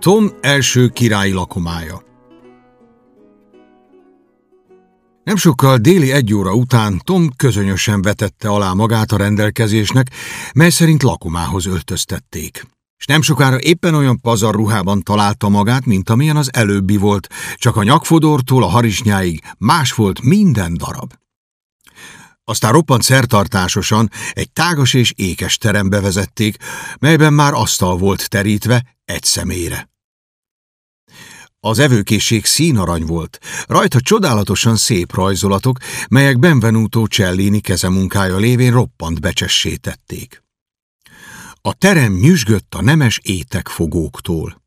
Tom első királyi lakomája Nem sokkal déli egy óra után Tom közönösen vetette alá magát a rendelkezésnek, mely szerint lakomához öltöztették. És nem sokára éppen olyan pazar ruhában találta magát, mint amilyen az előbbi volt, csak a nyakfodortól a harisnyáig más volt minden darab. Aztán roppant szertartásosan egy tágas és ékes terembe vezették, melyben már asztal volt terítve egy személyre. Az evőkészség színarany volt, rajta csodálatosan szép rajzolatok, melyek Benvenuto Cellini kezemunkája lévén roppant becsessé tették. A terem nyüzsgött a nemes étekfogóktól.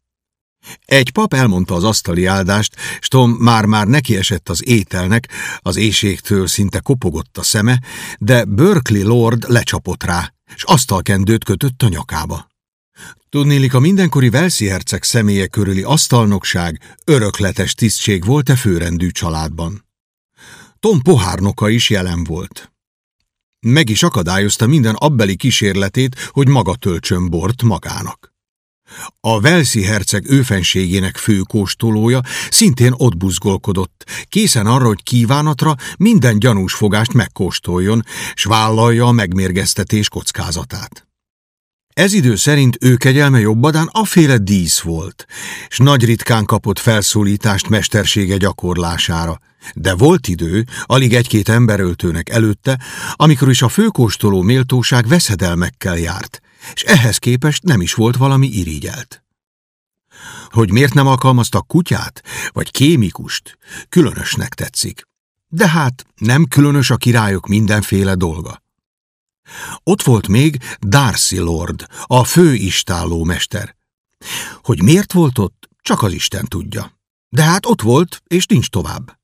Egy pap elmondta az asztali áldást, s Tom már-már nekiesett az ételnek, az éjségtől szinte kopogott a szeme, de Berkeley Lord lecsapott rá, s asztalkendőt kötött a nyakába. Tudnélik, a mindenkori Velszi herceg személye körüli asztalnokság örökletes tisztség volt-e főrendű családban. Tom pohárnoka is jelen volt. Meg is akadályozta minden abbeli kísérletét, hogy maga töltsön bort magának. A Velszi herceg őfenségének főkóstolója szintén ott buzgolkodott, készen arra, hogy kívánatra minden gyanús fogást megkóstoljon, s vállalja a megmérgeztetés kockázatát. Ez idő szerint ő kegyelme jobbadán aféle dísz volt, s nagy ritkán kapott felszólítást mestersége gyakorlására. De volt idő, alig egy-két emberöltőnek előtte, amikor is a főkóstoló méltóság veszedelmekkel járt, és ehhez képest nem is volt valami irigyelt. Hogy miért nem alkalmaztak kutyát, vagy kémikust, különösnek tetszik. De hát nem különös a királyok mindenféle dolga. Ott volt még Darcy Lord, a fő istálló mester. Hogy miért volt ott, csak az Isten tudja. De hát ott volt, és nincs tovább.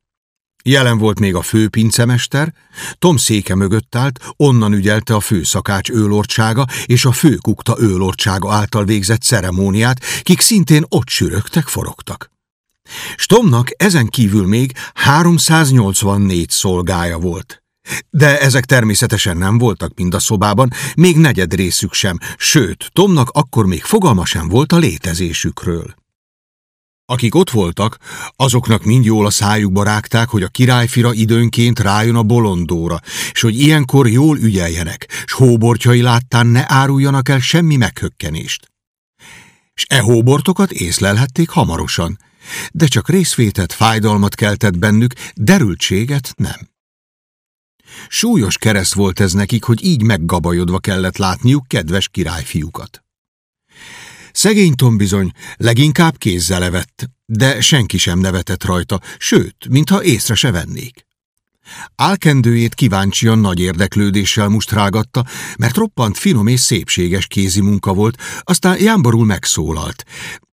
Jelen volt még a fő pincemester, Tom széke mögött állt, onnan ügyelte a főszakács őlortsága és a főkukta őlortsága által végzett ceremóniát, kik szintén ott sürögtek, forogtak. Stomnak ezen kívül még 384 szolgája volt. De ezek természetesen nem voltak mind a szobában, még negyed részük sem, sőt, Tomnak akkor még fogalma sem volt a létezésükről. Akik ott voltak, azoknak mind jól a szájukba rágták, hogy a királyfira időnként rájön a bolondóra, és hogy ilyenkor jól ügyeljenek, s hóbortjai láttán ne áruljanak el semmi meghökkenést. És e hóbortokat észlelhették hamarosan, de csak részvétet, fájdalmat keltett bennük, derültséget nem. Súlyos kereszt volt ez nekik, hogy így meggabajodva kellett látniuk kedves királyfiukat. Szegény Tom bizony leginkább kézzel levett, de senki sem nevetett rajta, sőt, mintha észre se vennék. Álkendőjét kíváncsian nagy érdeklődéssel mustrágatta, mert roppant finom és szépséges kézi munka volt, aztán jámborul megszólalt.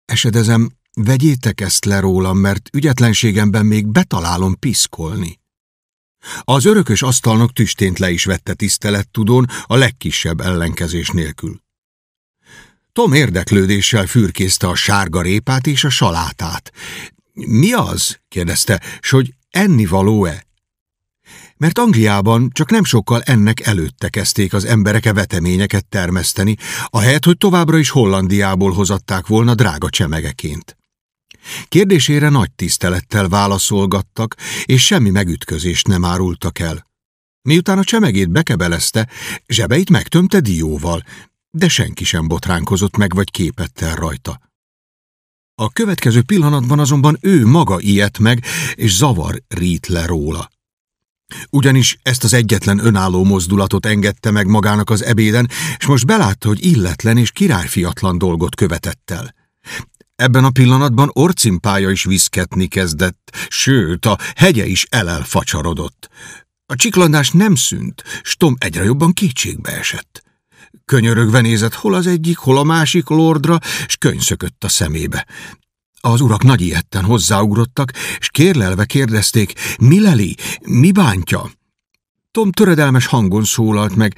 Esedezem, vegyétek ezt le rólam, mert ügyetlenségemben még betalálom piszkolni. Az örökös asztalnak tüstént le is vette tisztelettudón a legkisebb ellenkezés nélkül. Tom érdeklődéssel fürkészte a sárga répát és a salátát. Mi az? kérdezte, s hogy ennivaló-e? Mert Angliában csak nem sokkal ennek előtte kezdték az emberek e veteményeket termeszteni, ahelyett, hogy továbbra is Hollandiából hozatták volna drága csemegeként. Kérdésére nagy tisztelettel válaszolgattak, és semmi megütközést nem árultak el. Miután a csemegét bekebelezte, zsebeit megtömte dióval, de senki sem botránkozott meg vagy képettel rajta. A következő pillanatban azonban ő maga ijedt meg, és zavar rít le róla. Ugyanis ezt az egyetlen önálló mozdulatot engedte meg magának az ebéden, és most belátta, hogy illetlen és királyfiatlan dolgot követett el. Ebben a pillanatban orcimpája is viszketni kezdett, sőt, a hegye is elelfacsarodott. A csiklandás nem szűnt, s Tom egyre jobban kétségbe esett. Könyörögve nézett hol az egyik, hol a másik lordra, s könyszökött a szemébe. Az urak nagy ilyetten hozzáugrottak, és kérlelve kérdezték, mi leli, mi bántja? Tom töredelmes hangon szólalt meg,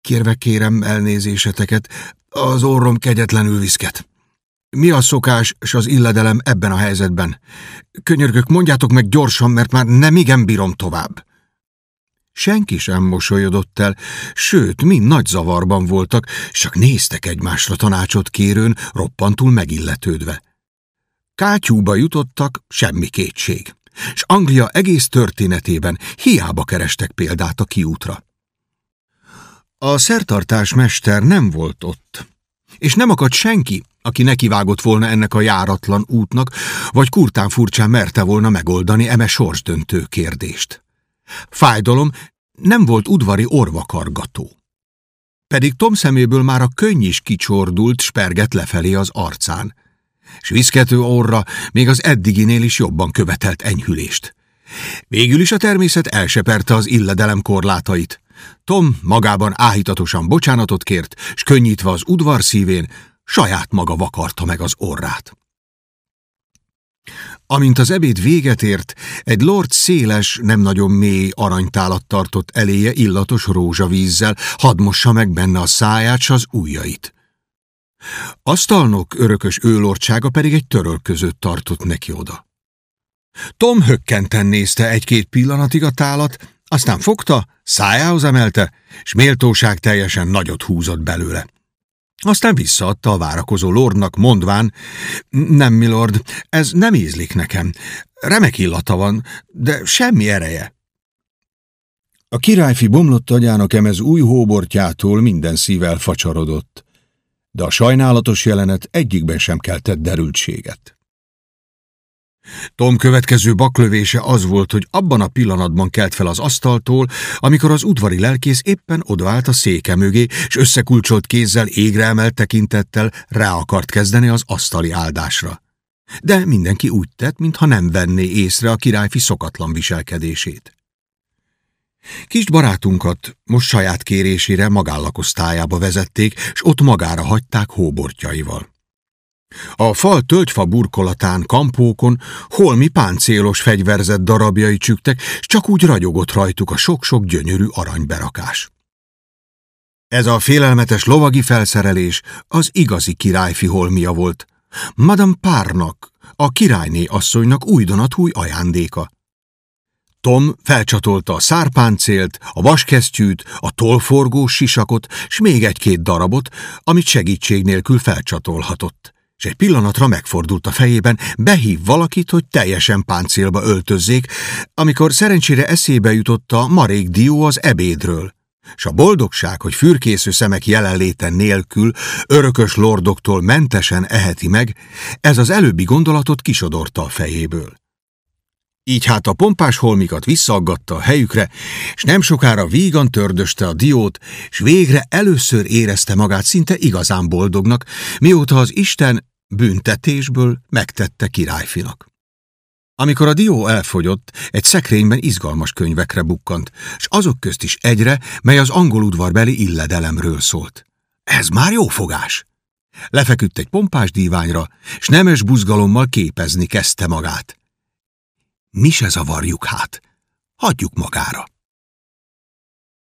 kérve kérem elnézéseteket, az orrom kegyetlenül viszket. Mi a szokás és az illedelem ebben a helyzetben? Könyörgök, mondjátok meg gyorsan, mert már nem igen bírom tovább. Senki sem mosolyodott el, sőt, mind nagy zavarban voltak, csak néztek egymásra tanácsot kérőn, roppantul megilletődve. Kátyúba jutottak, semmi kétség, és Anglia egész történetében hiába kerestek példát a kiútra. A szertartás mester nem volt ott, és nem akadt senki, aki nekivágott volna ennek a járatlan útnak, vagy kurtán furcsán merte volna megoldani eme sorsdöntő kérdést. Fájdalom nem volt udvari orvakargató. Pedig Tom szeméből már a könny is kicsordult, sperget lefelé az arcán, és viszkető orra még az eddiginél is jobban követelt enyhülést. Végül is a természet elseperte az illedelem korlátait. Tom magában áhítatosan bocsánatot kért, s könnyítve az udvar szívén, saját maga vakarta meg az orrát. Amint az ebéd véget ért, egy lord széles, nem nagyon mély aranytálat tartott eléje illatos rózsavízzel, hadd mossa meg benne a száját s az ujjait. Asztalnok örökös őlordsága pedig egy töröl között tartott neki oda. Tom hökkenten nézte egy-két pillanatig a tálat, aztán fogta, szájához emelte, s méltóság teljesen nagyot húzott belőle. Aztán visszaadta a várakozó lordnak, mondván, nem, milord, ez nem ízlik nekem. Remek illata van, de semmi ereje. A királyfi bomlott agyának emez új hóbortjától minden szível facsarodott, de a sajnálatos jelenet egyikben sem keltett derültséget. Tom következő baklövése az volt, hogy abban a pillanatban kelt fel az asztaltól, amikor az udvari lelkész éppen odaállt a széke mögé, és összekulcsolt kézzel, égre emelt tekintettel rá akart kezdeni az asztali áldásra. De mindenki úgy tett, mintha nem venné észre a királyfi szokatlan viselkedését. Kis barátunkat most saját kérésére magállakosztályába vezették, s ott magára hagyták hóbortjaival. A fal tölgyfa burkolatán, kampókon holmi páncélos fegyverzett darabjai csüktek, s csak úgy ragyogott rajtuk a sok-sok gyönyörű aranyberakás. Ez a félelmetes lovagi felszerelés az igazi királyfi holmia volt. Madame Párnak, a királyné asszonynak újdonatúj ajándéka. Tom felcsatolta a szárpáncélt, a vaskesztyűt, a tollforgós sisakot, s még egy-két darabot, amit segítség nélkül felcsatolhatott és egy pillanatra megfordult a fejében, behív valakit, hogy teljesen páncélba öltözzék, amikor szerencsére eszébe jutott a marék dió az ebédről, és a boldogság, hogy fürkésző szemek jelenléte nélkül örökös lordoktól mentesen eheti meg, ez az előbbi gondolatot kisodorta a fejéből. Így hát a pompás holmikat visszaaggatta a helyükre, és nem sokára vígan tördöste a diót, és végre először érezte magát szinte igazán boldognak, mióta az Isten büntetésből megtette királyfinak. Amikor a dió elfogyott, egy szekrényben izgalmas könyvekre bukkant, s azok közt is egyre, mely az angol udvarbeli illedelemről szólt. Ez már jó fogás! Lefeküdt egy pompás díványra, s nemes buzgalommal képezni kezdte magát. Mi se zavarjuk hát, hagyjuk magára.